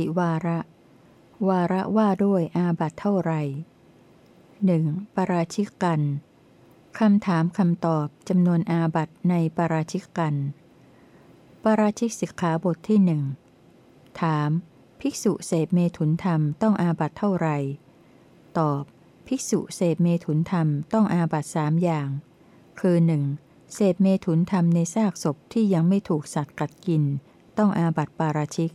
ติวาระ วาระว่าด้วยอาบัตเท่าไหร่หนึ่งปราชิกกันคำถามคำตอบจำนวนอาบัตในปราชิกกันปราชิกสิกขาบทที่หนึ่งถาม ภิกษุเสพเมถุนธรรมต้องอาบัตเท่าไหร่ ตอบ ภิกษุเสพเมถุนธรรมต้องอาบัตสามอย่าง คือ 1. เสพเมถุนธรรมในซากศพที่ยังไม่ถูกสัตว์กัดกิน ต้องอาบัตปาราชิก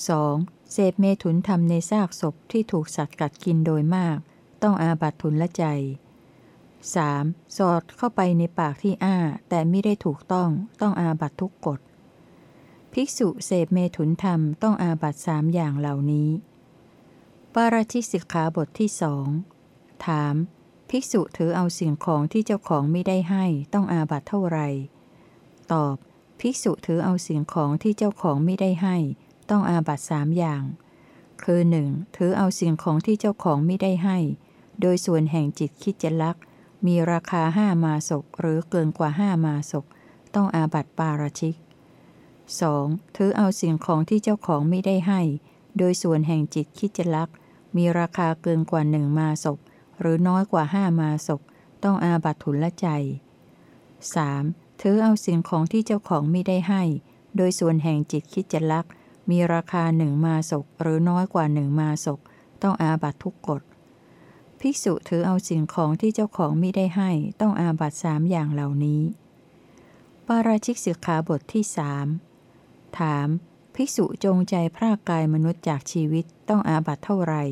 2. เสพเมถุนธรรมในซากศพที่ถูกสัตว์กัดกินโดยมาก ต้องอาบัตทุนละใจ 3. สอดเข้าไปในปากที่อ้า แต่ไม่ได้ถูกต้องต้องอาบัตทุกกฎ ภิกษุเสพเมถุนธรรมต้องอาบัตสามอย่างเหล่านี้ ปาราชิกสิกขาบทที่สองถาม ภิกษุถือเอาสิ่งของที่เจ้าของไม่ได้ให้ต้องอาบัตเท่าไหร่ตอบ ภิกษุถือเอาสิ่งของที่เจ้าของไม่ได้ให้ ต้องอาบัตสามอย่าง คือ 1. ถือเอาสิ่งของที่เจ้าของไม่ได้ให้ โดยส่วนแห่งจิตคิดจะลัก มีราคาห้ามาศกหรือเกินกว่าห้ามาศก ต้องอาบัตปาราชิก 2. ถือเอาสิ่งของที่เจ้าของไม่ได้ให้ โดยส่วนแห่งจิตคิดจะลัก มีราคาเกินกว่าหนึ่งมาศก หรือน้อยกว่าห้ามาศก ต้องอาบัตทุนละใจ 3. ถือเอาสิ่งของที่เจ้าของไม่ได้ให้ โดยส่วนแห่งจิตคิดจะลัก มีราคาหนึ่งมาศกหรือน้อยกว่าหนึ่งมาศก ต้องอาบัตทุกกฎ ภิกษุถือเอาสิ่งของที่เจ้าของไม่ได้ให้ต้องอาบัตสามอย่างเหล่านี้ ปาราชิกสิกขาบทที่สามถาม ภิกษุจงใจพรากกายมนุษย์จากชีวิตต้องอาบัตเท่าไหร่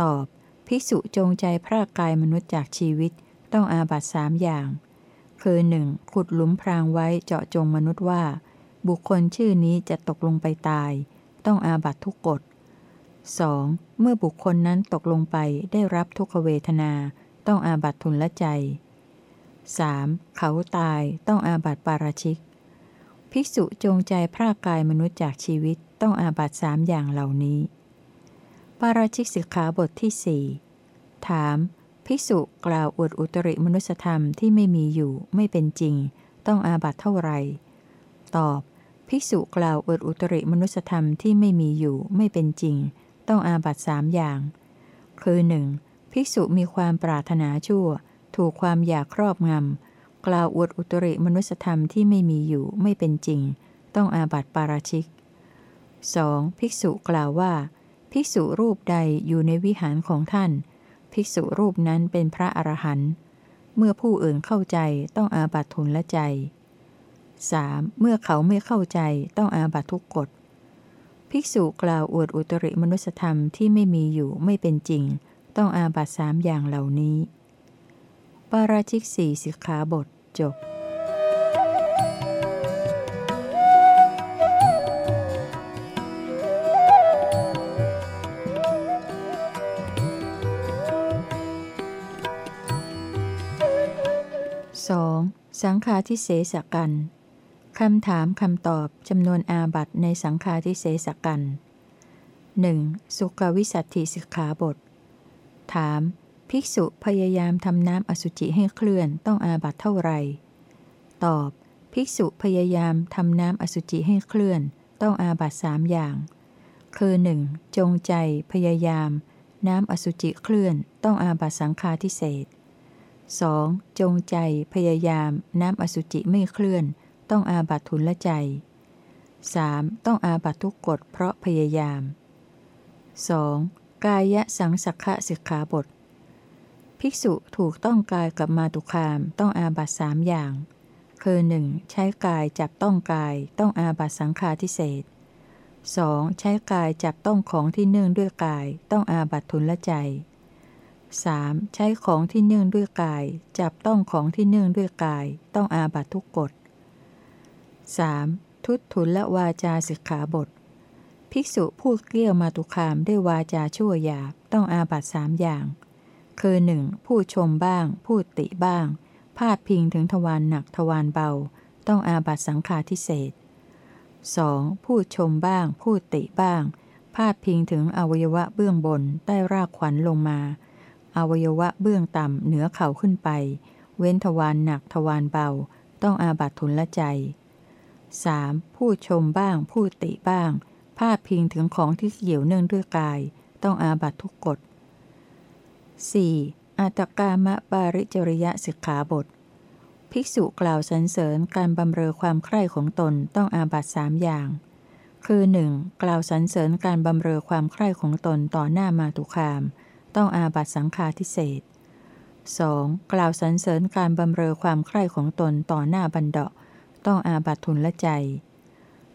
ตอบ ภิกษุจงใจพรากกายมนุษย์จากชีวิตต้องอาบัตสามอย่าง คือหนึ่งขุดหลุมพรางไว้เจาะจงมนุษย์ว่า บุคคลชื่อนี้จะตกลงไปตาย ต้องอาบัตทุกกฎ 2. เมื่อบุคคลนั้นตกลงไปได้รับทุกขเวทนา ต้องอาบัตทุนละใจ 3. เขาตายต้องอาบัตปาราชิก ภิกษุจงใจพรากกายมนุษย์จากชีวิตต้องอาบัตสามอย่างเหล่านี้ ปาราชิกสิกขาบทที่สถาม ภิกษุกล่าวอวดอุตริมนุสธรรมที่ไม่มีอยู่ไม่เป็นจริง ต้องอาบัตเท่าไหร่ตอบ ภิกษุกล่าวอวดอุตริมนุสธรรมที่ไม่มีอยู่ไม่เป็นจริง ต้องอาบัตสามอย่าง คือ 1. ภิกษุมีความปรารถนาชั่ว ถูกความอยากครอบงำ กล่าวอวดอุตริมนุสธรรมที่ไม่มีอยู่ไม่เป็นจริง ต้องอาบัตปาราชิก 2. ภิกษุกล่าวว่า ภิกษุรูปใดอยู่ในวิหารของท่าน ภิกษุรูปนั้นเป็นพระอรหันต์เมื่อผู้อื่นเข้าใจต้องอาบัตทุนละใจ 3. เมื่อเขาไม่เข้าใจต้องอาบัตทุกกฎ ภิกษุกล่าวอวดอุตริมนุสธรรมที่ไม่มีอยู่ไม่เป็นจริง ต้องอาบัตสามอย่างเหล่านี้ ปาราชิกสี่สิกขาบทจบสองสังฆาทิเสสกัน คำถามคำตอบจำนวนอาบัตในสังฆาทิเศสกันหนึ่งสุขวิสัตถิสิกขาบท ถาม ภิกษุพยายามทำน้ำอสุจิให้เคลื่อนต้องอาบัตเท่าไหร่ ตอบ ภิกษุพยายามทำน้ำอสุจิให้เคลื่อน ต้องอาบัตสามอย่าง คือ 1. จงใจ พยายาม น้ำอสุจิเคลื่อน ต้องอาบัตสังฆาทิเศษ 2. จงใจ พยายาม น้ำอสุจิไม่เคลื่อน ต้องอาบัตทุนละใจ 3. ต้องอาบัตทุกกฎเพราะพยายาม 2. กายะสังสักขะสิกขาบท ภิกษุถูกต้องกายกับมาตุคามต้องอาบัตสามอย่าง คือ 1. ใช้กายจับต้องกายต้องอาบัตสังฆาทิเศษ 2. ใช้กายจับต้องของที่เนื่องด้วยกายต้องอาบัตทุนละใจ 3. ใช้ของที่เนื่องด้วยกาย จับต้องของที่เนื่องด้วยกาย ต้องอาบัตทุกกฎ 3. ทุตทุนละวาจาสิกขาบท ภิกษุพูดเกลี้ยวมาตุคามด้วยวาจาชั่วหยาบต้องอาบัตสามอย่าง คือ 1. พูดชมบ้าง พูดติบ้าง พาดพิงถึงทวารหนักทวารเบา ต้องอาบัตสังฆาทิเศษ 2. พูดชมบ้าง พูดติบ้าง พาดพิงถึงอวัยวะเบื้องบนใต้รากขวัญลงมา อวัยวะเบื้องต่ำเหนือเข่าขึ้นไป เว้นทวารหนักทวารเบา ต้องอาบัตทุนละใจ 3. ผู้ชมบ้าง ผู้ติบ้างพพาดพิงถึงของที่เกี่ยวเนื่องด้วยกาย ต้องอาบัตทุกกฎ 4. อัตกามะปาริจริยสิกขาบท ภิกษุกล่าวสรรเสริญการบำเรอความใคร่ของตนต้องอาบัตสามอย่าง คือ 1. กล่าวสรรเสริญการบำเรอความใคร่ของตนต่อหน้ามาตุคาม ต้องอาบัตสังฆาทิเศษ 2. กล่าวสรรเสริญการบำเรอความใคร่ของตนต่อหน้าบันเดาะ ต้องอาบัตทุนละใจ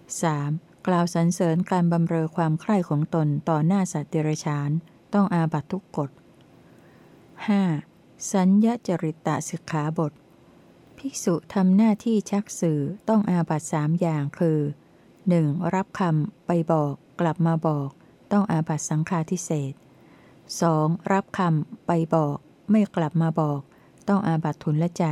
3. กล่าวสรรเสริญการบำเรอความใคร่ของตนต่อหน้าสัตว์เดรัจฉาน ต้องอาบัตทุกกฎ 5. สัญญจริตตสิกขาบท ภิกษุทำหน้าที่ชักสื่อต้องอาบัตสามอย่างคือ 1. รับคำไปบอก กลับมาบอก ต้องอาบัตสังฆาทิเศษ 2. รับคำไปบอก ไม่กลับมาบอก ต้องอาบัตทุนละใจ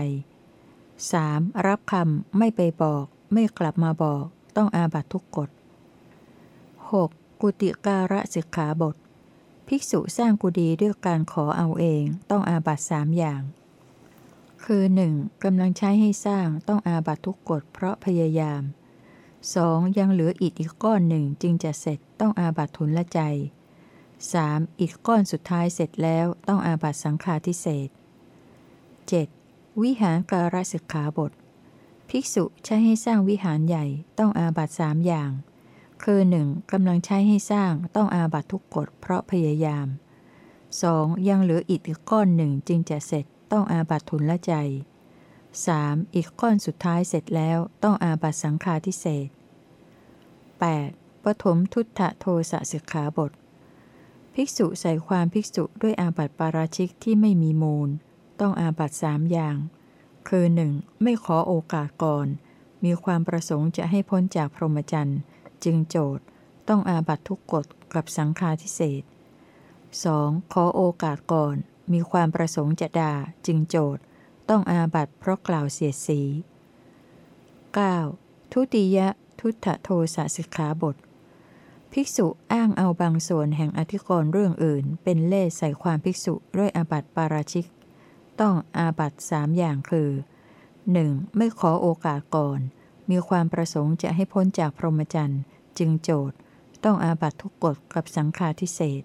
3. รับคำไม่ไปบอก ไม่กลับมาบอก ต้องอาบัตทุกกฎ 6. กุติการะสิกขาบท ภิกษุสร้างกุฏิด้วยการขอเอาเอง ต้องอาบัตสามอย่าง คือ 1. กำลังใช้ให้สร้างต้องอาบัตทุกกฎเพราะพยายาม 2. ยังเหลืออิฐอีกก้อนหนึ่งจึงจะเสร็จต้องอาบัตทุนละใจ 3. อีกก้อนสุดท้ายเสร็จแล้วต้องอาบัตสังฆาทิเศษ 7. วิหารการสิกขาบท ภิกษุใช้ให้สร้างวิหารใหญ่ต้องอาบัตสามอย่าง คือ 1. กำลังใช้ให้สร้างต้องอาบัตทุกกฎเพราะพยายาม 2. ยังเหลืออีกก้อนหนึ่งจึงจะเสร็จต้องอาบัตทุนละใจ 3. อีกก้อนสุดท้ายเสร็จแล้วต้องอาบัตสังฆาทิเศษ 8. ปฐมทุตตะโทสะสิกขาบท ภิกษุใส่ความภิกษุด้วยอาบัติปาราชิกที่ไม่มีมูล ต้องอาบัตสามอย่าง คือ 1. ไม่ขอโอกาสก่อน มีความประสงค์จะให้พ้นจากพรหมจรรย์ จึงโจทย์ต้องอาบัตทุกกฎกับสังฆาทิเศษ 2. ขอโอกาสก่อน มีความประสงค์จะด่าจึงโจทย์ต้องอาบัตเพราะกล่าวเสียดสี 9. ทุติยะทุตโทสะสิกขาบท ภิกษุอ้างเอาบางส่วนแห่งอธิกรณ์เรื่องอื่น เป็นเล่ใส่ความภิกษุด้วยอาบัติปาราชิก ต้องอาบัตสามอย่างคือ 1. ไม่ขอโอกาสก่อน มีความประสงค์จะให้พ้นจากพรหมจรรย์จึงโจทย์ ต้องอาบัตทุกกฎกับสังฆาทิเศษ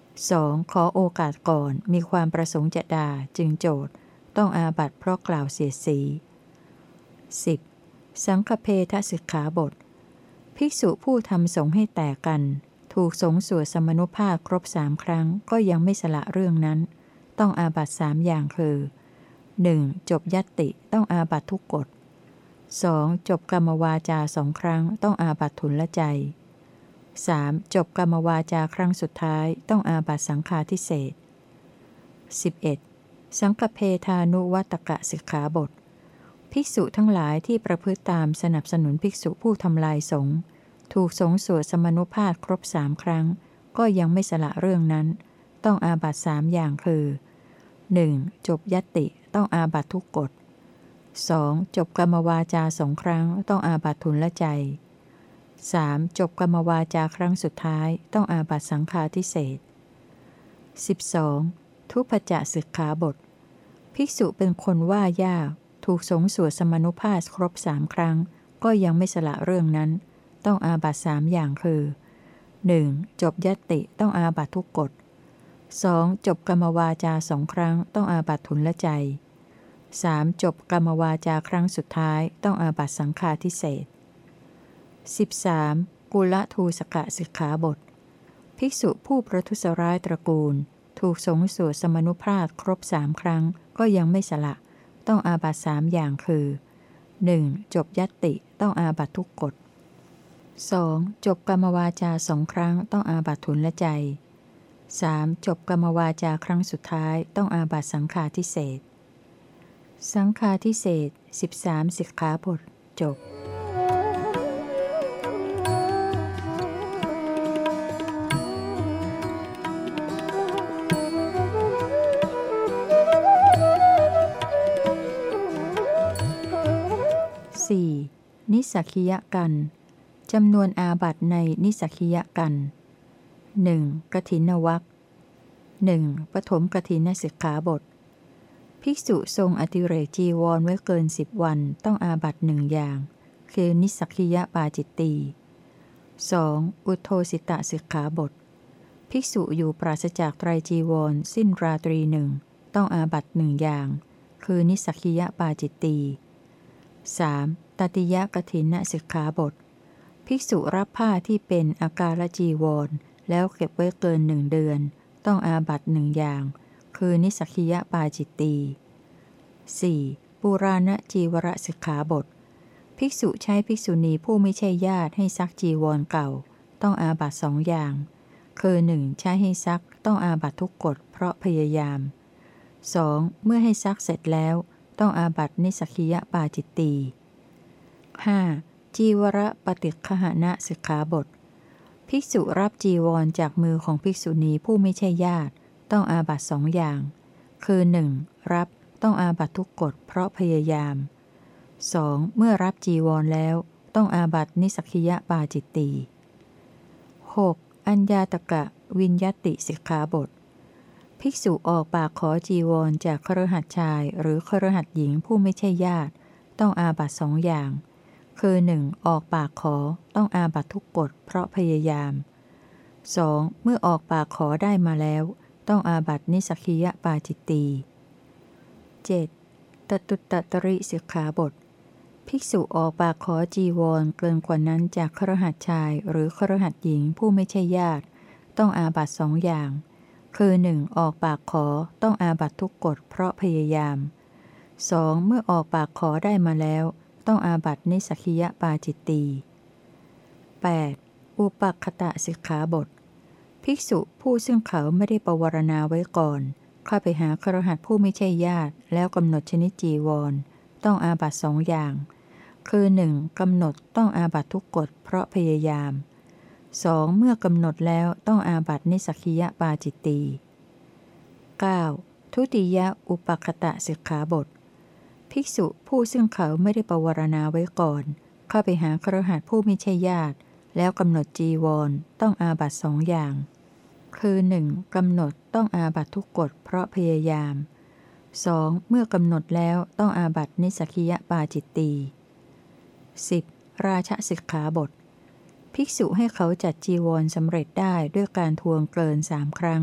2. ขอโอกาสก่อน มีความประสงค์จะด่าจึงโจทย์ ต้องอาบัตเพราะกล่าวเสียสี 10. สังฆเพทสิกขาบท ภิกษุผู้ทำสงให้แตกกัน ถูกสงสวดสมนุภาพครบสามครั้งก็ยังไม่สละเรื่องนั้น ต้องอาบัตสามอย่างคือ 1. จบยัตติต้องอาบัตทุกกฎ 2. จบกรรมวาจาสองครั้งต้องอาบัตทุนละใจ 3. จบกรรมวาจาครั้งสุดท้ายต้องอาบัตสังฆาทิเศษ 11. สังฆเพทานุวัตกะสิกขาบท ภิกษุทั้งหลายที่ประพฤติตามสนับสนุนภิกษุผู้ทำลายสงฆ์ถูกสงสวดสมนุภาพครบสามครั้ง ก็ยังไม่สละเรื่องนั้น ต้องอาบัตสามอย่างคือ 1. จบยติต้องอาบัตทุกกฎ 2. จบกรรมวาจาสองครั้งต้องอาบัตทุนละใจ 3. จบกรรมวาจาครั้งสุดท้ายต้องอาบัตสังฆาทิเศษ 12. ทุพจะสิกขาบท ภิกษุเป็นคนว่ายาก ถูกสงสวดสมนุภาพครบสามครั้ง ก็ยังไม่สละเรื่องนั้น ต้องอาบัตสามอย่างคือ 1. จบยตติต้องอาบัตทุกกฎ 2. จบกรรมวาจาสองครั้งต้องอาบัตทุนละใจ 3. จบกรรมวาจาครั้งสุดท้ายต้องอาบัตสังฆาทิเศษ 13. กุลทูสกะสิกขาบท ภิกษุผู้ประทุษร้ายตระกูล ถูกสงสวดสมนุภาพครบสามครั้งก็ยังไม่สละ ต้องอาบัตสามอย่างคือ 1. จบยัตติต้องอาบัตทุกกฎ 2. จบกรรมวาจาสองครั้งต้องอาบัตทุนละใจ 3. จบกรรมวาจาครั้งสุดท้ายต้องอาบัตสังฆาทิเศษสังฆาทิเศษ13 สิกขาบทจบ 4. นิสักียกัน จำนวนอาบัตในนิสักียกัน 1. กถินวัคหนึ่งปฐมกถินสิกขาบท ภิกษุทรงอติเรกจีวรไว้เกินสิบวันต้องอาบัตหนึ่งอย่าง คือนิสักคียปาจิตตี 2. อุทโทสิตะสิกขาบท ภิกษุอยู่ปราศจากไตรจีวร สิ้นราตรีหนึ่งต้องอาบัตหนึ่งอย่าง คือนิสักิยะปาจิตตี 3. ตติยะกถินสิกขาบท ภิกษุรับผ้าที่เป็นอากาลจีวร แล้วเก็บไว้เกินหนึ่งเดือน ต้องอาบัตหนึ่งอย่าง คือนิสักิยปาจิตตี 4. ปุราณจีวรสิกขาบท ภิกษุใช้ภิกษุณีผู้ไม่ใช่ญาติให้ซักจีวรเก่า ต้องอาบัตสองอย่าง คือหนึ่งใช้ให้ซักต้องอาบัตทุกกฎเพราะพยายาม 2. เมื่อให้ซักเสร็จแล้ว ต้องอาบัตนิสกิยปาจิตตี 5. จีวรปฏิคหณะสิกขาบท ภิกษุรับจีวรจากมือของภิกษุณีผู้ไม่ใช่ญาติ ต้องอาบัตสองอย่าง คือ 1. รับต้องอาบัตทุกกฎเพราะพยายาม 2. เมื่อรับจีวรแล้ว ต้องอาบัตนิสักิยะปาจิตตี 6. อัญญาตกะวินยติสิกขาบท ภิกษุออกปากขอจีวรจากครหัสชายหรือครหัสหญิงผู้ไม่ใช่ญาติ ต้องอาบัตสองอย่าง คือ 1. ออกปากขอต้องอาบัตทุกกฎเพราะพยายาม 2. เมื่อออกปากขอได้มาแล้ว ต้องอาบัตนิสกิยปาจิตตี 7. ตตุตตริสิกขาบท ภิกษุออกปากขอจีวรเกินกว่านั้นจากครหัสชายหรือครหัสหญิงผู้ไม่ใช่ญาติ ต้องอาบัตสองอย่าง คือ 1. ออกปากขอต้องอาบัตทุกกฎเพราะพยายาม 2. เมื่อออกปากขอได้มาแล้ว ต้องอาบัตนิสกิยะปาจิตตี 8. อุปคตะสิกขาบท ภิกษุผู้ซึ่งเขาไม่ได้ประวรณาไว้ก่อน เข้าไปหาครหัสผู้ไม่ใช่ญาติ แล้วกำหนดชนิดจีวร ต้องอาบัตสองอย่าง คือ 1. กำหนดต้องอาบัตทุกกฎเพราะพยายาม 2. เมื่อกำหนดแล้วต้องอาบัตนิสักิยะปาจิตตี 9. ทุติยะอุปคตะสิกขาบท ภิกษุผู้ซึ่งเขาไม่ได้ประวรณาไว้ก่อน เข้าไปหาครหัสผู้ไม่ใช่ญาติ แล้วกำหนดจีวรต้องอาบัตสองอย่าง คือ 1. กำหนดต้องอาบัตทุกกฎเพราะพยายาม 2. เมื่อกำหนดแล้วต้องอาบัตนิสกิยปาจิตตี 10. ราชสิกขาบท ภิกษุให้เขาจัดจีวรสำเร็จได้ด้วยการทวงเกินสามครั้ง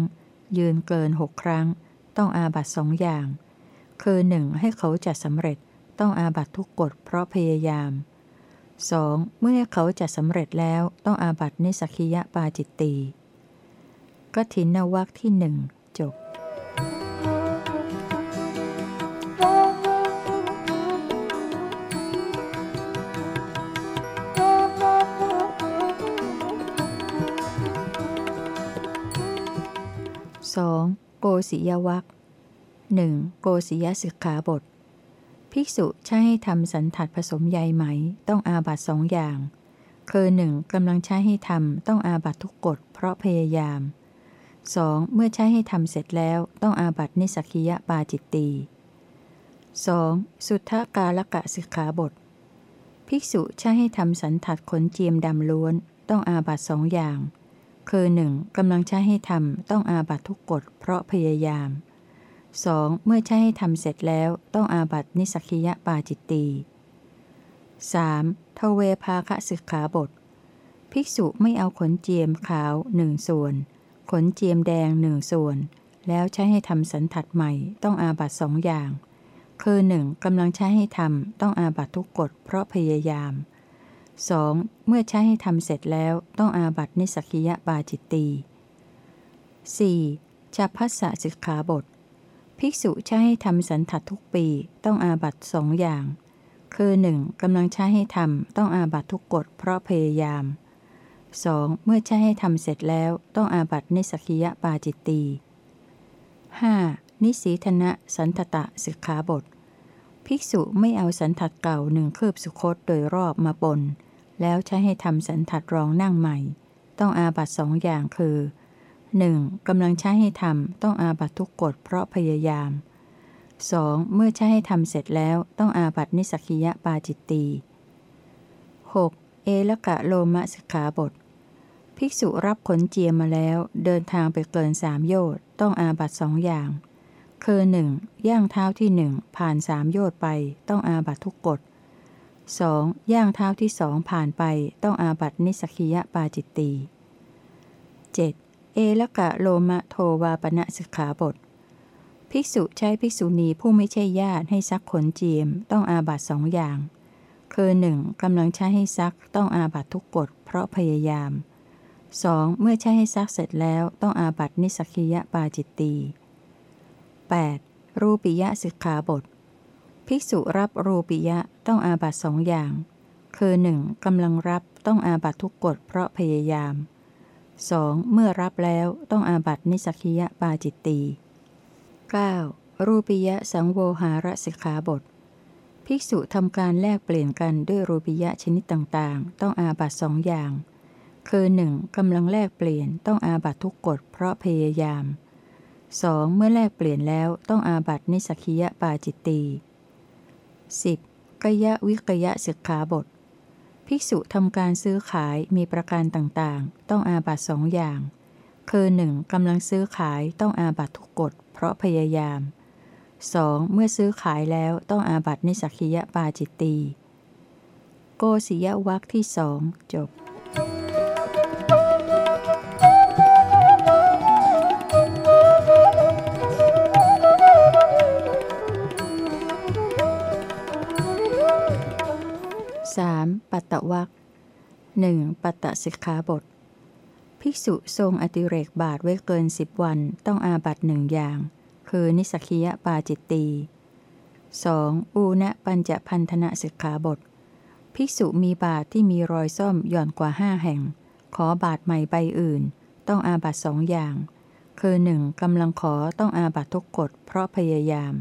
ยืนเกินหกครั้ง ต้องอาบัตสองอย่าง คือหนึ่งให้เขาจัดสำเร็จต้องอาบัตทุกกฎเพราะพยายาม 2. เมื่อเขาจัดสำเร็จแล้วต้องอาบัตในสักิยะปาจิตตีกถินนวักที่หนึ่งจบสองโกศิยวัก 1. โกศิยสิกขาบท ภิกษุใช้ให้ทำสันถัดผสมใยไหม ต้องอาบัตสองอย่าง คือหนึ่งกำลังใช้ให้ทำต้องอาบัตทุกกฎเพราะพยายาม 2. เมื่อใช้ให้ทำเสร็จแล้วต้องอาบัตนิสักยะปาจิตตี 2. สุทธกาลกะสิกขาบท ภิกษุใช้ให้ทำสันถัดขนเจียมดำล้วน ต้องอาบัตสองอย่าง คือ 1. กำลังใช้ให้ทำต้องอาบัตทุกกฎเพราะพยายาม เมื่อใช้ให้ทำเสร็จแล้วต้องอาบัตินิสักิยะปาจิตตี 3. ทเวภาคะสิกขาบท ภิกษุไม่เอาขนเจียมขาวหนึ่งส่วน ขนเจียมแดงหนึ่งส่วน แล้วใช้ให้ทำสันทัดใหม่ต้องอาบัตสองอย่าง คือหนึ่งกำลังใช้ให้ทำต้องอาบัตทุกกฎเพราะพยายาม 2. เมื่อใช้ให้ทำเสร็จแล้วต้องอาบัตินิสกิยะปาจิตตี 4. จัพัสสะสิกขาบท ภิกษุใช้ให้ทำสันทัดทุกปีต้องอาบัตสองอย่าง คือ 1. กำลังใช้ให้ทำต้องอาบัตทุกกฎเพราะพยายาม 2. เมื่อใช้ให้ทำเสร็จแล้วต้องอาบัตินิสกิยะปาจิตตี 5. นิสีธนะสันทตะสิกขาบท ภิกษุไม่เอาสันทัดเก่าหนึ่งคืบสุคตโดยรอบมาปน แล้วใช้ให้ทำสันทัดรองนั่งใหม่ ต้องอาบัตสองอย่างคือ 1. กำลังใช้ให้ทำต้องอาบัตทุกกฎเพราะพยายาม 2. เมื่อใช้ให้ทำเสร็จแล้วต้องอาบัตนิสักิยะปาจิตตี 6. เอละกะโลมะสิกขาบท ภิกษุรับขนเจียมมาแล้วเดินทางไปเกินสามโยชน์ต้องอาบัตสองอย่าง คือ 1. ย่างเท้าที่หนึ่งผ่านสามโยชน์ไปต้องอาบัตทุกกฎ 2. ย่างเท้าที่สองผ่านไปต้องอาบัตนิสกิยปาจิตตี 7. เอละกะโลมะโทวาปณะสิกขาบท ภิกษุใช้ภิกษุณีผู้ไม่ใช่ญาติให้ซักขนเจียมต้องอาบัตสองอย่าง คือ 1. กำลังใช้ให้ซักต้องอาบัตทุกกฎเพราะพยายาม 2. เมื่อใช้ให้ซักเสร็จแล้วต้องอาบัตนิสกิยปาจิตตี 8. รูปิยะสิกขาบท ภิกษุรับรูปิยะต้องอาบัตสองอย่าง คือ 1. กำลังรับต้องอาบัตทุกกฎเพราะพยายาม 2. เมื่อรับแล้วต้องอาบัตินิสกิยปาจิตตี 9. รูปิยะสังโวหารสิกขาบท ภิกษุทำการแลกเปลี่ยนกันด้วยรูปิยะชนิดต่างๆ ต้องอาบัตสองอย่าง คือ 1. กำลังแลกเปลี่ยนต้องอาบัตทุกกฎเพราะพยายาม 2. เมื่อแลกเปลี่ยนแล้วต้องอาบัตนิสกิยปาจิตตี 10. กยะวิกยะสิกขาบท ภิกษุทำการซื้อขายมีประการต่างๆ ต้องอาบัตสองอย่าง คือ 1. กำลังซื้อขายต้องอาบัตทุกกฎเพราะพยายาม 2. เมื่อซื้อขายแล้วต้องอาบัตนิสักิยปาจิตตี โกศิยวักที่สองจบ วักหนึ่งปัตตสิกขาบท ภิกษุทรงอติเรกบาทไว้เกินสิบวันต้องอาบัตหนึ่งอย่าง คือนิสกคิยปาจิตตี 2. อูณปัญจพันธนะสิกขาบท ภิกษุมีบาทที่มีรอยซ่อมหย่อนกว่าห้าแห่ง ขอบาทใหม่ใบอื่น ต้องอาบัตสองอย่าง คือ 1. กำลังขอต้องอาบัตทุกกฎเพราะพยายาม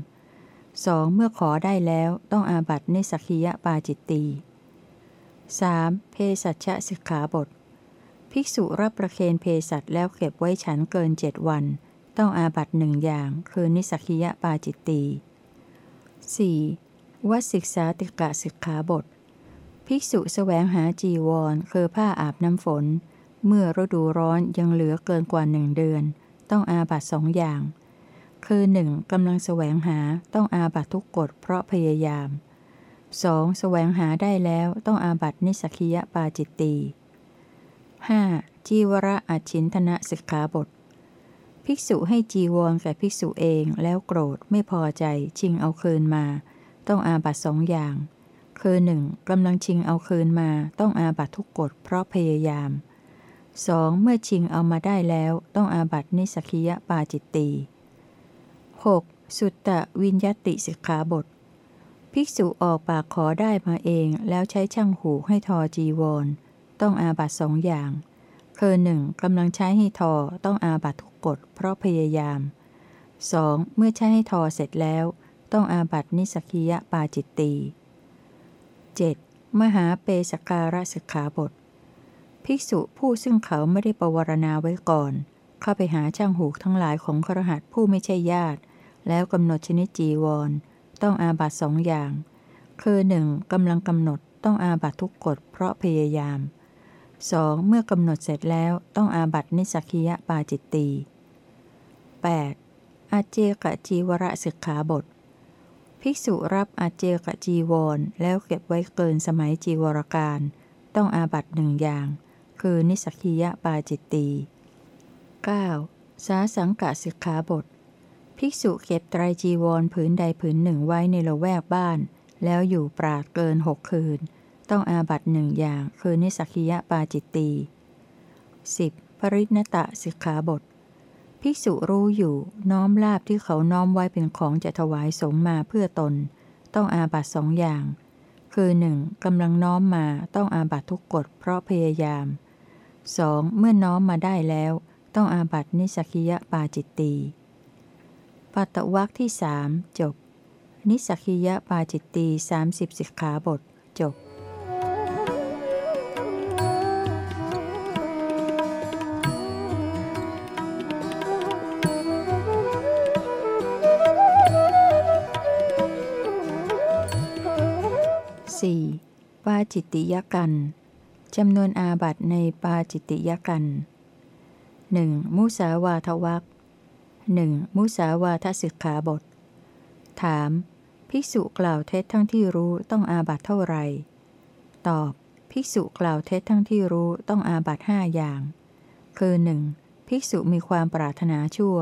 2. เมื่อขอได้แล้วต้องอาบัตนิสกคิยปาจิตตี 3. เพสัชสิกขาบท ภิกษุรับประเคนเพสัชแล้วเก็บไว้ฉันเกินเจ็ดวัน ต้องอาบัตหนึ่งอย่าง คือนิสักิยปาจิตตี 4. วัดศึกษาติกะสิกขาบท ภิกษุแสวงหาจีวร คือผ้าอาบน้ำฝน เมื่อฤดูร้อนยังเหลือเกินกว่าหนึ่งเดือน ต้องอาบัตสองอย่าง คือ 1. กำลังแสวงหาต้องอาบัตทุกกฎเพราะพยายาม 2. แสวงหาได้แล้วต้องอาบัตินิสกิยปาจิตตี 5. จีวระอัชินธนะสิกขาบท ภิกษุให้จีวรแก่ภิกษุเองแล้วโกรธไม่พอใจชิงเอาคืนมา ต้องอาบัตสองอย่าง คือ 1. กำลังชิงเอาคืนมาต้องอาบัตทุกกฎเพราะพยายาม 2. เมื่อชิงเอามาได้แล้วต้องอาบัตนิสกิยปาจิตตี 6. สุตตะวินยติสิกขาบท ภิกษุออกปากขอได้มาเองแล้วใช้ช่างหูให้ทอจีวร ต้องอาบัตสองอย่าง คือหนึ่งกำลังใช้ให้ทอต้องอาบัตทุกกฎเพราะพยายาม 2. เมื่อใช้ให้ทอเสร็จแล้ว ต้องอาบัตนิสกิยะปาจิตตี 7. มหาเปสการสิกขาบท ภิกษุผู้ซึ่งเขาไม่ได้ประวรณาไว้ก่อน เข้าไปหาช่างหูทั้งหลายของครหัสผู้ไม่ใช่ญาติ แล้วกำหนดชนิดจีวร ต้องอาบัตสองอย่าง คือ 1. กำลังกำหนดต้องอาบัตทุกกฎเพราะพยายาม 2. เมื่อกำหนดเสร็จแล้วต้องอาบัตนิสักิยปาจิตตี 8. อาเจกจีวรสิกขาบท ภิกษุรับอาเจกจีวรแล้วเก็บไว้เกินสมัยจีวรการ ต้องอาบัตหนึ่งอย่าง คือนิสักิยปาจิตตี 9. สาสังกสิกขาบท ภิกษุเก็บไตรจีวรผืนใดผืนหนึ่งไว้ในละแวกบ้าน แล้วอยู่ปราดเกินหกคืน ต้องอาบัตหนึ่งอย่างคือนิสักิยะปาจิตตี 10. ปริณตะสิกขาบท ภิกษุรู้อยู่น้อมลาบที่เขาน้อมไว้เป็นของจะถวายสงมาเพื่อตน ต้องอาบัตสองอย่าง คือ 1. กำลังน้อมมาต้องอาบัตทุกกฎเพราะพยายาม 2. เมื่อน้อมมาได้แล้ว ต้องอาบัตนิสกิยะปาจิตตี ปัตตวักที่สามจบ นิสักิยะปาจิตตีสามสิบสิกขาบท จบสี่ปาจิตติยกันจำนวนอาบัตในปาจิตติยกันหนึ่งมุสาวาทวัก หนึ่งมุสาวาทศิกขาบท ถาม ภิกษุกล่าวเท็จทั้งที่รู้ต้องอาบัตเท่าไหร่ ตอบ ภิกษุกล่าวเท็จทั้งที่รู้ต้องอาบัตห้าอย่าง คือหนึ่งภิกษุมีความปรารถนาชั่ว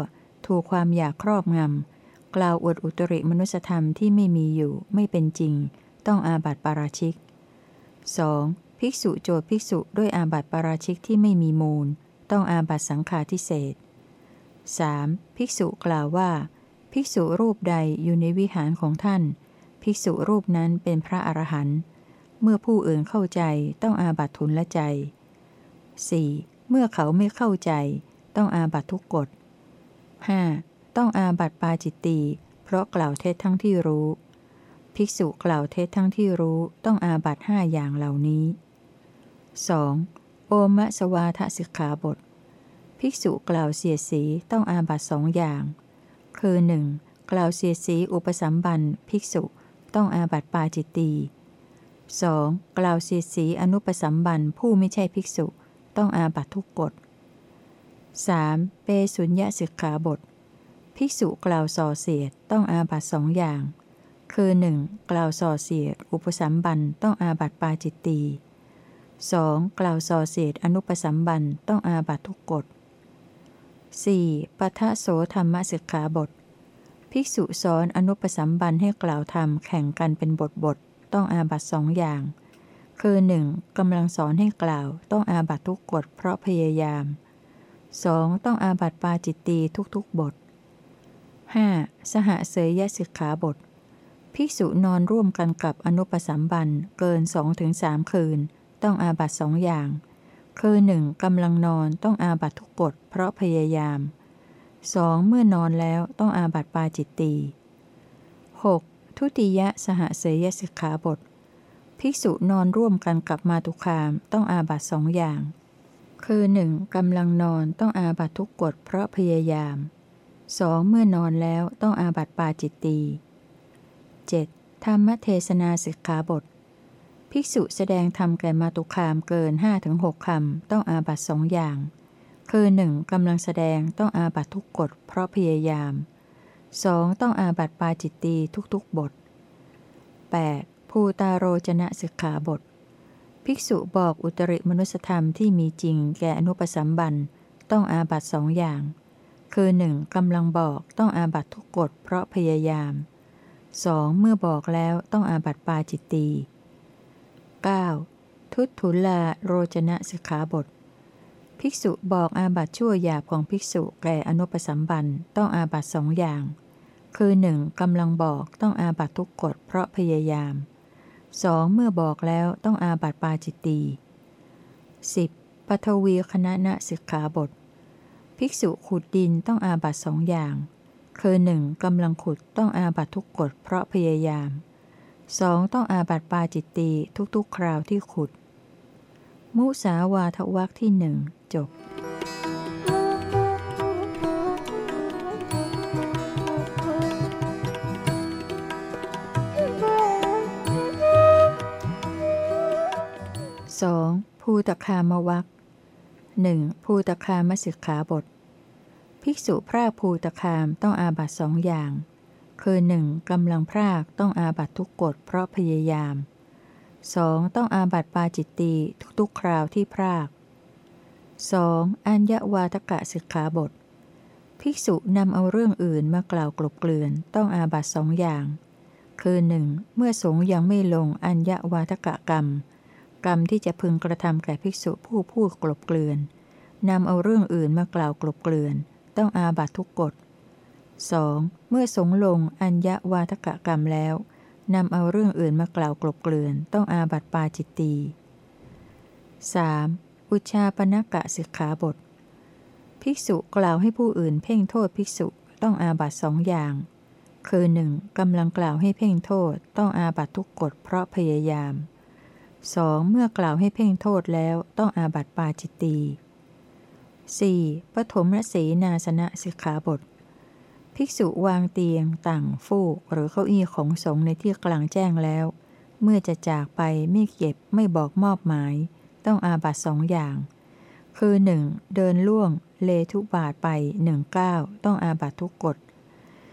ถูกความอยากครอบงำ กล่าวอวดอุตริมนุสธรรมที่ไม่มีอยู่ไม่เป็นจริง ต้องอาบัตปาราชิก 2. ภิกษุโจทภิกษุด้วยอาบัตปาราชิกที่ไม่มีมูล ต้องอาบัตสังฆาทิเศษ 3. ภิกษุกล่าวว่า ภิกษุรูปใดอยู่ในวิหารของท่าน ภิกษุรูปนั้นเป็นพระอรหันต์เมื่อผู้อื่นเข้าใจต้องอาบัตทุนละใจ 4. เมื่อเขาไม่เข้าใจต้องอาบัตทุกกฎ 5. ต้องอาบัตปาจิตตีเพราะกล่าวเท็จทั้งที่รู้ ภิกษุกล่าวเท็จทั้งที่รู้ต้องอาบัตห้าอย่างเหล่านี้ 2. โอมะสวาทสิกขาบท ภิกษุกล่าวเสียสีต้องอาบัตสองอย่าง คือ 1. กล่าวเสียสีอุปสัมบันภิกษุต้องอาบัตปาจิตตี 2. กล่าวเสียสีอนุปสัมบันผู้ไม่ใช่ภิกษุต้องอาบัตทุกกฎ 3. เปสุญญสิกขาบท ภิกษุกล่าวส่อเสียดต้องอาบัตสองอย่าง คือ 1. กล่าวส่อเสียดอุปสัมบันต้องอาบัตปาจิตตี 2. กล่าวส่อเสียดอนุปสัมบันต้องอาบัตทุกกฎ 4. ปัทะโสธรรมสิกขาบท ภิกษุสอนอนุปสัมบันให้กล่าวธรรมแข่งกันเป็นบทบทต้องอาบัตสองอย่าง คือ 1. กำลังสอนให้กล่าวต้องอาบัตทุกกฎเพราะพยายาม 2. ต้องอาบัตปาจิตตีทุกๆบท 5. สหเสยยสิกขาบท ภิกษุนอนร่วมกันกับอนุปสัมบันเกินสองถึงสามคืน ต้องอาบัตสองอย่าง คือหนึ่งกำลังนอนต้องอาบัตทุกกฎเพราะพยายาม 2. เมื่อนอนแล้วต้องอาบัตปาจิตตี 6. ทุติยะสหเสยสิกขาบท ภิกษุนอนร่วมกันกับมาตุคามต้องอาบัตสองอย่าง คือ 1. กำลังนอนต้องอาบัตทุกกฎเพราะพยายาม 2. เมื่อนอนแล้วต้องอาบัตปาจิตตี 7. ธรรมเทศนาสิกขาบท ภิกษุแสดงธรรมแก่มาตุคามเกิน5-6คำต้องอาบัตสองอย่าง คือ 1. กำลังแสดงต้องอาบัตทุกกฎเพราะพยายาม 2. ต้องอาบัตปาจิตตีทุกๆบท 8. ภูตาโรจนะสิกขาบท ภิกษุบอกอุตริมนุสธรรมที่มีจริงแก่อนุปสัมบันต้องอาบัตสองอย่าง คือ 1. กำลังบอกต้องอาบัตทุกกฎเพราะพยายาม 2. เมื่อบอกแล้วต้องอาบัตปาจิตตี 9. ทุตทุลาโรจนะสิกขาบท ภิกษุบอกอาบัตชั่วหยาบของภิกษุแก่อนุปสัมบันต้องอาบัตสองอย่าง คือ 1. กำลังบอกต้องอาบัตทุกกฎเพราะพยายาม 2. เมื่อบอกแล้วต้องอาบัตปาจิตตี 10. ปทวีคณะนะสิกขาบท ภิกษุขุดดินต้องอาบัตสองอย่าง คือหนึ่งกำลังขุดต้องอาบัตทุกกฎเพราะพยายาม 2. ต้องอาบัตปาจิตตีทุกๆ คราวที่ขุด มุสาวาทวักที่หนึ่งจบ 2. ภูตคามวักหนึ่งภูตคามสิกขาบท ภิกษุพรากภูตคามต้องอาบัตสองอย่าง คือ 1. กำลังพรากต้องอาบัตทุกกฎเพราะพยายาม 2. ต้องอาบัตปาจิตตีทุกๆคราวที่พราก 2. อัญญวาทกะสิกขาบท ภิกษุนำเอาเรื่องอื่นมากล่าวกลบเกลื่อนต้องอาบัตสองอย่าง คือ 1. เมื่อสงฆ์ยังไม่ลงอัญญวาทกะกรรม กรรมที่จะพึงกระทำแก่ภิกษุผู้พูดกลบเกลื่อนนำเอาเรื่องอื่นมากล่าวกลบเกลื่อน ต้องอาบัตทุกกฎ 2. เมื่อสงลงอัญญวาทกกรรมแล้วนำเอาเรื่องอื่นมากล่าวกลบเกลื่อนต้องอาบัตปาจิตตี 3. อุชาปนกะสิกขาบท ภิกษุกล่าวให้ผู้อื่นเพ่งโทษภิกษุต้องอาบัตสองอย่าง คือ 1. กำลังกล่าวให้เพ่งโทษต้องอาบัตทุกกฎเพราะพยายาม 2. เมื่อกล่าวให้เพ่งโทษแล้วต้องอาบัตปาจิตตี 4. ปฐมรสีนาสนะสิกขาบท ภิกษุวางเตียง ต่างฟูก หรือเก้าอี้ของสงในที่กลางแจ้งแล้ว เมื่อจะจากไปไม่เก็บไม่บอกมอบหมาย ต้องอาบัตสองอย่าง คือ 1. เดินล่วง เลทุบาทไปหนึ่งเก้าต้องอาบัตทุกกฎ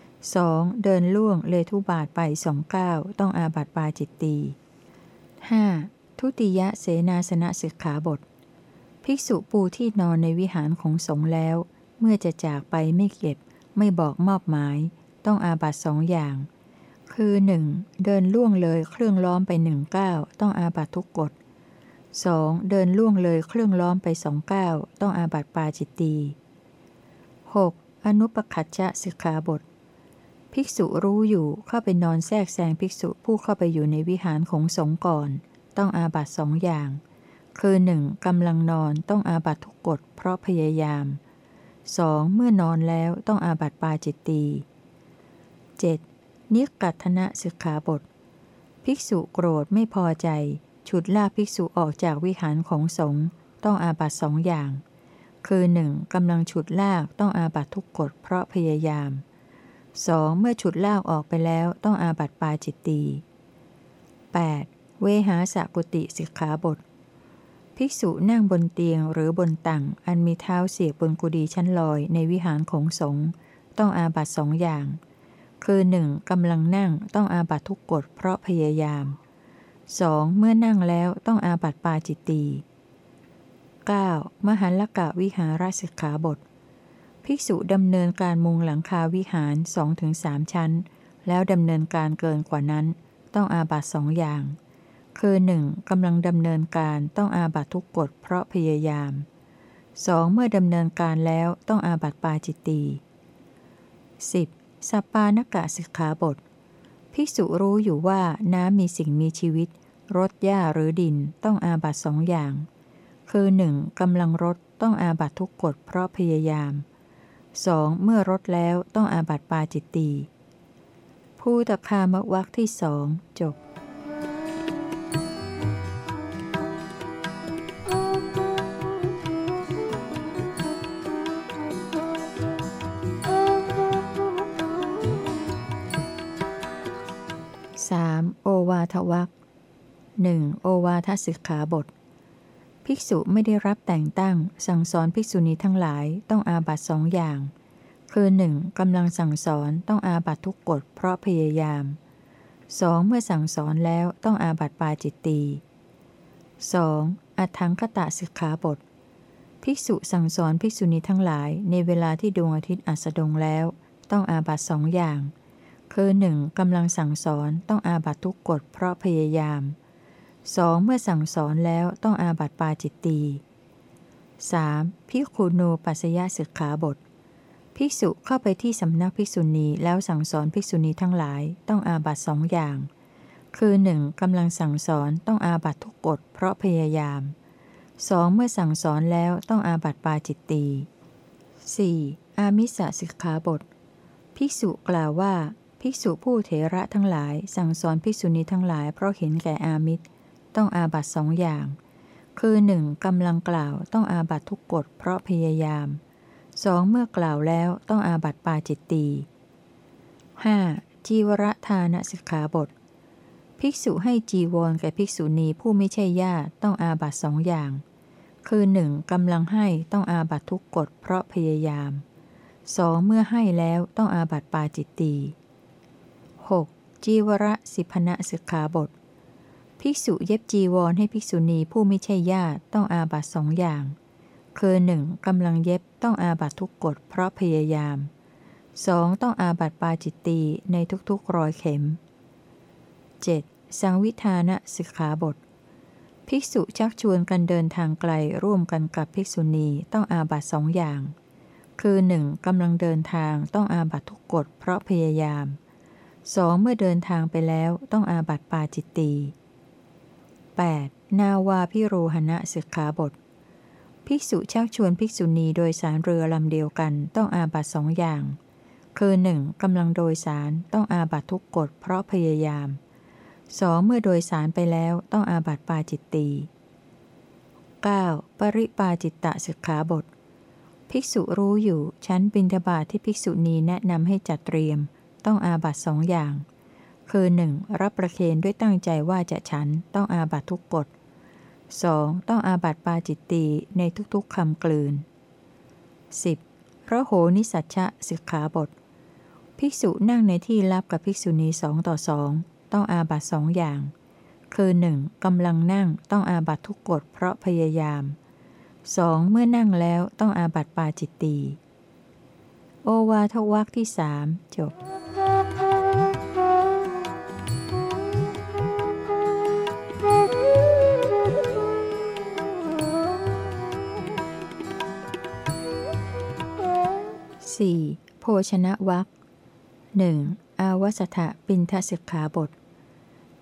2. เดินล่วงเลทุบาทไปสองเก้าต้องอาบัตปาจิตตี 5. ททุติยะเสนาสนะสิกขาบท ภิกษุปูที่นอนในวิหารของสงแล้ว เมื่อจะจากไปไม่เก็บ ไม่บอกมอบหมาย ต้องอาบัตสองอย่าง คือ 1. เดินล่วงเลยเครื่องล้อมไปหนึ่งก้าวต้องอาบัตทุกกฎ 2. เดินล่วงเลยเครื่องล้อมไปสองก้าวต้องอาบัตปาจิตตี 6. อนุปคัจจะสิกขาบท ภิกษุรู้อยู่เข้าไปนอนแทรกแซงภิกษุผู้เข้าไปอยู่ในวิหารของสงก่อน ต้องอาบัตสองอย่าง คือ 1. กำลังนอนต้องอาบัตทุกกฎเพราะพยายาม 2. เมื่อนอนแล้วต้องอาบัติปาจิตตี 7. นิกัตนะสิกขาบท ภิกษุโกรธไม่พอใจ ฉุดลากภิกษุออกจากวิหารของสงฆ์ต้องอาบัตสองอย่าง คือ 1. กำลังฉุดลากต้องอาบัตทุกกฎเพราะพยายาม 2. เมื่อฉุดลากออกไปแล้วต้องอาบัตปาจิตตี 8. เวหาสกุติสิกขาบท ภิกษุนั่งบนเตียงหรือบนตังอันมีเท้าเสียบบนกุฏิชั้นลอยในวิหารของสงฆ์ต้องอาบัตสองอย่าง คือ 1. กำลังนั่งต้องอาบัตทุกกฎเพราะพยายาม 2. เมื่อนั่งแล้วต้องอาบัตปาจิตตี 9. มหันลกะวิหารสิกขาบท ภิกษุดำเนินการมุงหลังคาวิหารสองถึงสามชั้น แล้วดำเนินการเกินกว่านั้น ต้องอาบัตสองอย่าง คือ 1. กำลังดำเนินการต้องอาบัตทุกกฎเพราะพยายาม 2. เมื่อดำเนินการแล้วต้องอาบัตปาจิตตี 10. สัปปานกะสิกขาบท ภิกษุรู้อยู่ว่าน้ำมีสิ่งมีชีวิตรดหญ้าหรือดินต้องอาบัตสองอย่าง คือ 1. กำลังรดต้องอาบัตทุกกฎเพราะพยายาม 2. เมื่อรดแล้วต้องอาบัตปาจิตตีผู้ตคามวักที่สองจบ วาทวักหนึ่งโอวาทสิกขาบท ภิกษุไม่ได้รับแต่งตั้ง สั่งสอนภิกษุณีทั้งหลายต้องอาบัตสองอย่าง คือ 1. กำลังสั่งสอนต้องอาบัตทุกกฎเพราะพยายาม 2. เมื่อสั่งสอนแล้วต้องอาบัตปาจิตตี 2. อัฏฐังคตะสิกขาบท ภิกษุสั่งสอนภิกษุณีทั้งหลายในเวลาที่ดวงอาทิตย์อัสดงแล้ว ต้องอาบัตสองอย่าง คือ 1. กำลังสั่งสอนต้องอาบัตทุกกฎเพราะพยายาม 2. เมื่อสั่งสอนแล้วต้องอาบัตปาจิตตี 3. ภิกขุนูปัสยสิกขาบท ภิกษุเข้าไปที่สำนักภิกษุณีแล้วสั่งสอนภิกษุณีทั้งหลายต้องอาบัตสองอย่าง คือ 1. กำลังสั่งสอนต้องอาบัตทุกกฎเพราะพยายาม 2. เมื่อสั่งสอนแล้วต้องอาบัตปาจิตตี 4. อามิสสิกขาบท ภิกษุกล่าวว่า ภิกษุผู้เถระทั้งหลาย สั่งสอนภิกษุณีทั้งหลายเพราะเห็นแก่อามิตร ต้องอาบัตสองอย่าง คือ 1. กำลังกล่าวต้องอาบัตทุกกฎเพราะพยายาม 2. เมื่อกล่าวแล้วต้องอาบัตปาจิตตี 5. จีวรทานสิกขาบท ภิกษุให้จีวรแก่ภิกษุณีผู้ไม่ใช่ญาติต้องอาบัตสองอย่าง คือ 1. กำลังให้ต้องอาบัตทุกกฎเพราะพยายาม 2. เมื่อให้แล้วต้องอาบัตปาจิตตี 6. จีวรสิพนะสิกขาบท ภิกษุเย็บจีวรให้ภิกษุณีผู้ไม่ใช่ญาติต้องอาบัตสองอย่าง คือ 1. กำลังเย็บต้องอาบัตทุกกฎเพราะพยายาม 2. ต้องอาบัตปาจิตตีในทุกๆรอยเข็ม 7. สังวิธานะสิกขาบท ภิกษุชักชวนกันเดินทางไกลร่วมกันกับภิกษุณีต้องอาบัตสองอย่าง คือ 1. กำลังเดินทางต้องอาบัตทุกกฎเพราะพยายาม 2. สองเมื่อเดินทางไปแล้วต้องอาบัตปาจิตตี 8. นาวาพิโรหณะสิกขาบท ภิกษุชักชวนภิกษุณีโดยสารเรือลำเดียวกันต้องอาบัตสองอย่าง คือ 1. กำลังโดยสารต้องอาบัตทุกกฎเพราะพยายาม 2. เมื่อโดยสารไปแล้วต้องอาบัตปาจิตตี 9. ปริปาจิตตะสิกขาบท ภิกษุรู้อยู่ชั้นบิณฑบาตทที่ภิกษุณีแนะนำให้จัดเตรียม ต้องอาบัตสองอย่าง คือ 1. รับประเคนด้วยตั้งใจว่าจะฉันต้องอาบัตทุกกฎ 2. ต้องอาบัตปาจิตตีในทุกๆคำกลืน 10. พระโหนิสัชชะสิกขาบท ภิกษุนั่งในที่ลับกับภิกษุณีสองต่อสองต้องอาบัตสองอย่าง คือ 1. กำลังนั่งต้องอาบัตทุกกฎเพราะพยายาม 2. เมื่อนั่งแล้วต้องอาบัตปาจิตตีโอวาทวักที่สามจบ 4. โภชนะวักหนึ่งอาวสถะปินทสิกขาบท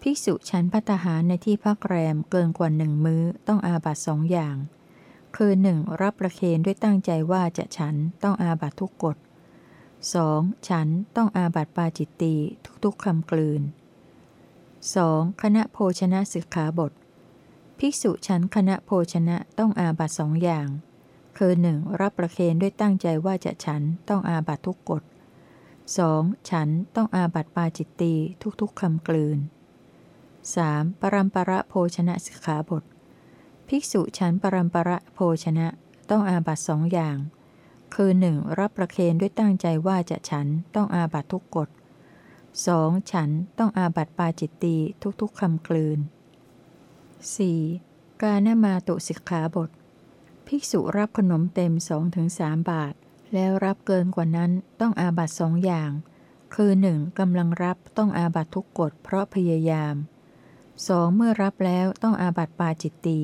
ภิกษุฉันพัตหารในที่พักแรมเกินกว่าหนึ่งมื้อต้องอาบัตสองอย่าง คือหนึ่งรับประเคนด้วยตั้งใจว่าจะฉันต้องอาบัตทุกกฎ 2. ฉันต้องอาบัตปาจิตตีทุกๆคำกลืน 2. คณะโภชนะสิกขาบท ภิกษุฉันคณะโภชนะต้องอาบัตสองอย่าง คือหนึ่งรับประเคนด้วยตั้งใจว่าจะฉันต้องอาบัตทุกกฎ 2. ฉันต้องอาบัตปาจิตตีทุกๆคำกลืน 3. ปรัมประโภชนะสิกขาบท ภิกษุฉันปรัมประโภชนะต้องอาบัตสองอย่าง คือหนึ่งรับประเคนด้วยตั้งใจว่าจะฉันต้องอาบัตทุกกฎ 2. ฉันต้องอาบัตปาจิตตีทุกๆคำกลืน 4. กาณมาตุสิกขาบท ภิกษุรับขนมเต็มสองถึงสามบาท แล้วรับเกินกว่านั้นต้องอาบัตสองอย่าง คือหนึ่งกำลังรับต้องอาบัตทุกกฎเพราะพยายามสองเมื่อรับแล้วต้องอาบัตปาจิตตี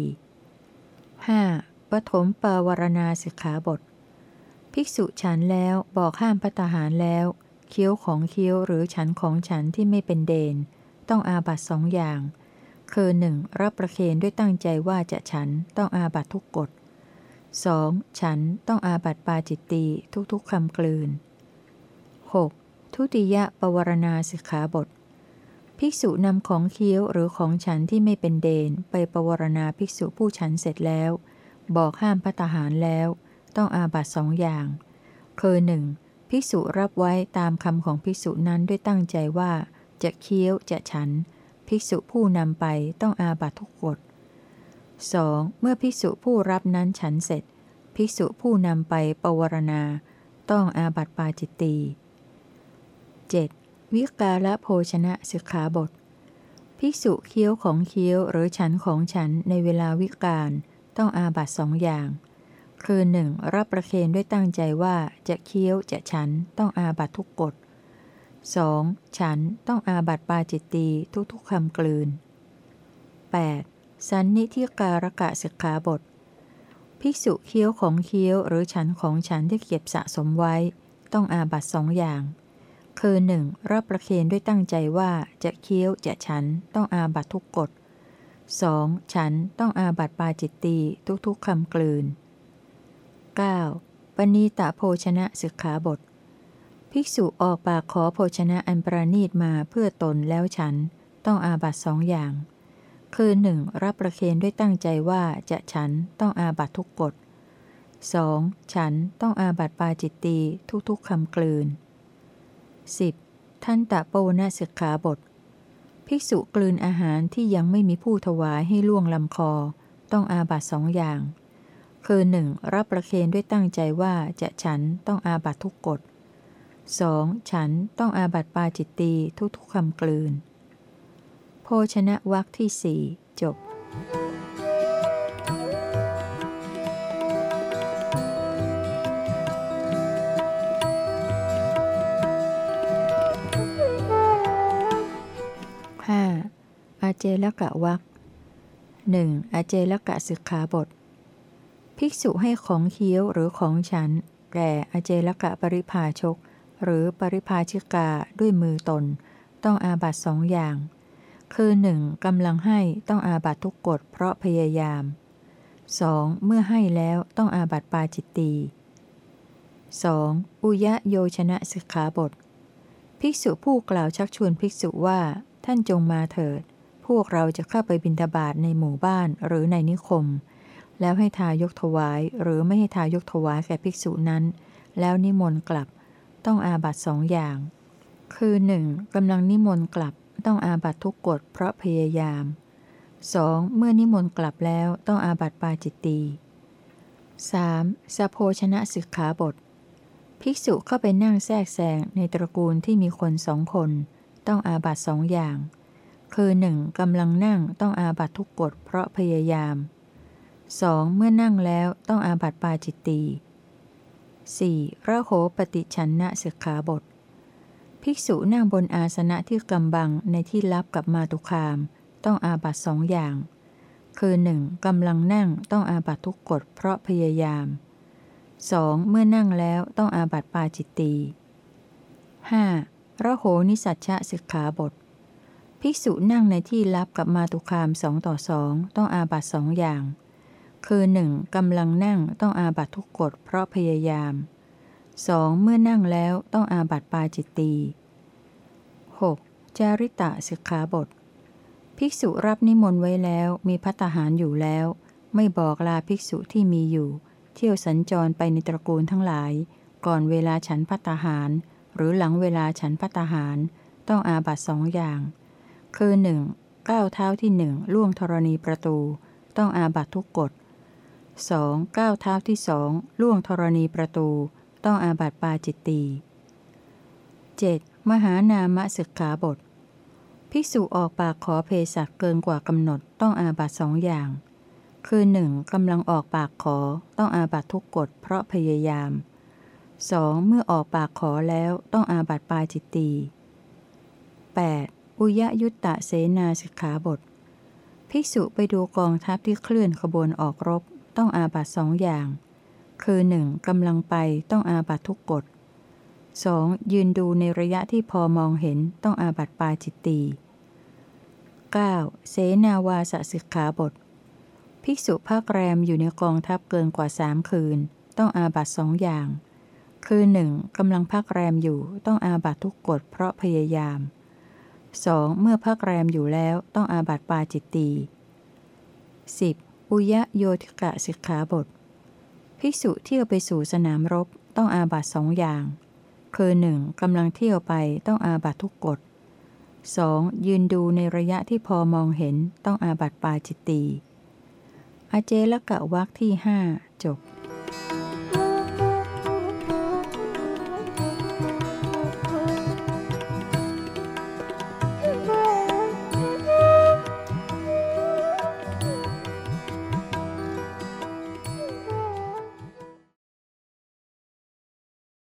5. ปฐมปาวรณาสิกขาบท ภิกษุฉันแล้วบอกห้ามพัตหารแล้วเคี้ยวของเคี้ยวหรือฉันของฉันที่ไม่เป็นเดน ต้องอาบัตสองอย่าง คือหนึ่งรับประเคนด้วยตั้งใจว่าจะฉันต้องอาบัตทุกกฎ 2. ฉันต้องอาบัติปาจิตตีทุกๆคำกลืน 6. ทุติยปวารณาสิกขาบท ภิกษุนำของเคี้ยวหรือของฉันที่ไม่เป็นเดน ไปปวารณาภิกษุผู้ฉันเสร็จแล้ว บอกห้ามพัตหารแล้ว ต้องอาบัตสองอย่าง คือหนึ่งภิกษุรับไว้ตามคำของภิกษุนั้นด้วยตั้งใจว่า จะเคี้ยวจะฉัน ภิกษุผู้นำไปต้องอาบัตทุกกฎ 2. เมื่อภิกษุผู้รับนั้นฉันเสร็จ ภิกษุผู้นำไปปวารณา ต้องอาบัติปาจิตตี 7. วิกาละโภชนะสิกขาบท ภิกษุเคี้ยวของเคี้ยวหรือฉันของฉันในเวลาวิกาลต้องอาบัตสองอย่าง คือหนึ่งรับประเคนด้วยตั้งใจว่าจะเคี้ยวจะฉันต้องอาบัตทุกกฎ 2. ฉันต้องอาบัตปาจิตตีทุกๆคำกลืน 8. สันนิธิการกะสิกขาบท ภิกษุเคี้ยวของเคี้ยวหรือฉันของฉันที่เก็บสะสมไว้ ต้องอาบัตสองอย่าง คือหนึ่งรับประเคนด้วยตั้งใจว่าจะเคี้ยวจะฉันต้องอาบัตทุกกฎ 2. ฉันต้องอาบัตปาจิตตีทุกๆคำกลืน 9. ปณีตะโภชนะสิกขาบท ภิกษุออกปากขอโภชนะอันประณีตมาเพื่อตนแล้วฉัน ต้องอาบัตสองอย่าง คือหนึ่งรับประเคนด้วยตั้งใจว่าจะฉันต้องอาบัตทุกกฎ 2. ฉันต้องอาบัตปาจิตตีทุกๆคำกลืน 10. ท่านตะโปนะศึกขาบท ภิกษุกลืนอาหารที่ยังไม่มีผู้ถวายให้ล่วงลำคอ ต้องอาบัตสองอย่าง คือหนึ่งรับประเคนด้วยตั้งใจว่าจะฉันต้องอาบัตทุกกฎ 2. ฉันต้องอาบัตปาจิตตีทุกๆคำกลืน โภชนะวักที่สี่จบห้าอาเจลกะวักหนึ่งอาเจลกะสึกขาบท ภิกษุให้ของเคี้ยวหรือของฉัน แก่อาเจลกะปริภาชก หรือปริภาชิกาด้วยมือตน ต้องอาบัตสองอย่าง คือหนึ่งกำลังให้ต้องอาบัตทุกกฎเพราะพยายาม 2. เมื่อให้แล้วต้องอาบัตปาจิตตี 2. อุยะโยชนะสิกขาบท ภิกษุผู้กล่าวชักชวนภิกษุว่าท่านจงมาเถิด พวกเราจะเข้าไปบิณฑบาตในหมู่บ้านหรือในนิคม แล้วให้ทายกถวายหรือไม่ให้ทายกถวายแก่ภิกษุนั้น แล้วนิมนต์กลับ ต้องอาบัตสองอย่าง คือหนึ่งกำลังนิมนต์กลับ ต้องอาบัตทุกกฎเพราะพยายาม 2. เมื่อนิมนต์กลับแล้วต้องอาบัตปาจิตตี 3. สโภชนะสิกขาบท ภิกษุเข้าไปนั่งแทรกแซงในตระกูลที่มีคนสองคน ต้องอาบัตสองอย่าง คือ 1. กำลังนั่งต้องอาบัตทุกกฎเพราะพยายาม 2. เมื่อนั่งแล้วต้องอาบัตปาจิตตี 4. ระโหปฏิชันนะสิกขาบท ภิกษุนั่งบนอาสนะที่กำบังในที่ลับกับมาตุคาม ต้องอาบัตสองอย่าง คือ 1. กำลังนั่งต้องอาบัตทุกกฎเพราะพยายาม 2. เมื่อนั่งแล้วต้องอาบัตปาจิตตี 5. ระโหนิสัชชะสิกขาบท ภิกษุนั่งในที่ลับกับมาตุคามสองต่อสองต้องอาบัตสองอย่าง คือ 1. กำลังนั่งต้องอาบัตทุกกฎเพราะพยายาม 2. เมื่อนั่งแล้วต้องอาบัตปาจิตตี 6. จาริตะสิกขาบท ภิกษุรับนิมนต์ไว้แล้วมีพัตหารอยู่แล้ว ไม่บอกลาภิกษุที่มีอยู่ เที่ยวสัญจรไปในตระกูลทั้งหลาย ก่อนเวลาฉันพัตหาร หรือหลังเวลาฉันพัตหาร ต้องอาบัตสองอย่าง คือ 1. ก้าวเท้าที่หนึ่งล่วงธรณีประตู ต้องอาบัตทุกกฎ 2. ก้าวเท้าที่สองล่วงธรณีประตู ต้องอาบัตปาจิตตี 7. มหานามศึกขาบท ภิกษุออกปากขอเพศักเกินกว่ากำหนดต้องอาบัตสองอย่าง คือ 1. กำลังออกปากขอต้องอาบัตทุกกฎเพราะพยายาม 2. เมื่อออกปากขอแล้วต้องอาบัตปาจิตตี 8. อุยยุตตะเสนาสิกขาบท ภิกษุไปดูกองทัพที่เคลื่อนขบวนออกรบ ต้องอาบัตสองอย่าง คือ 1. กำลังไปต้องอาบัตทุกกฎ 2. ยืนดูในระยะที่พอมองเห็นต้องอาบัตปาจิตตี 9. เสนาวาสสิกขาบท ภิกษุภาคแรมอยู่ในกองทัพเกินกว่าสามคืน ต้องอาบัตสองอย่าง คือ 1. กำลังพักแรมอยู่ต้องอาบัตทุกกฎเพราะพยายาม 2. เมื่อพักแรมอยู่แล้วต้องอาบัตปาจิตตี 10. อุยโยติกะสิกขาบท ภิกษุเที่ยวไปสู่สนามรบต้องอาบัตสองอย่าง คือ 1. กำลังเที่ยวไปต้องอาบัตทุกกฎ 2. ยืนดูในระยะที่พอมองเห็นต้องอาบัตปาจิตตีอเจละกะวักที่หจบ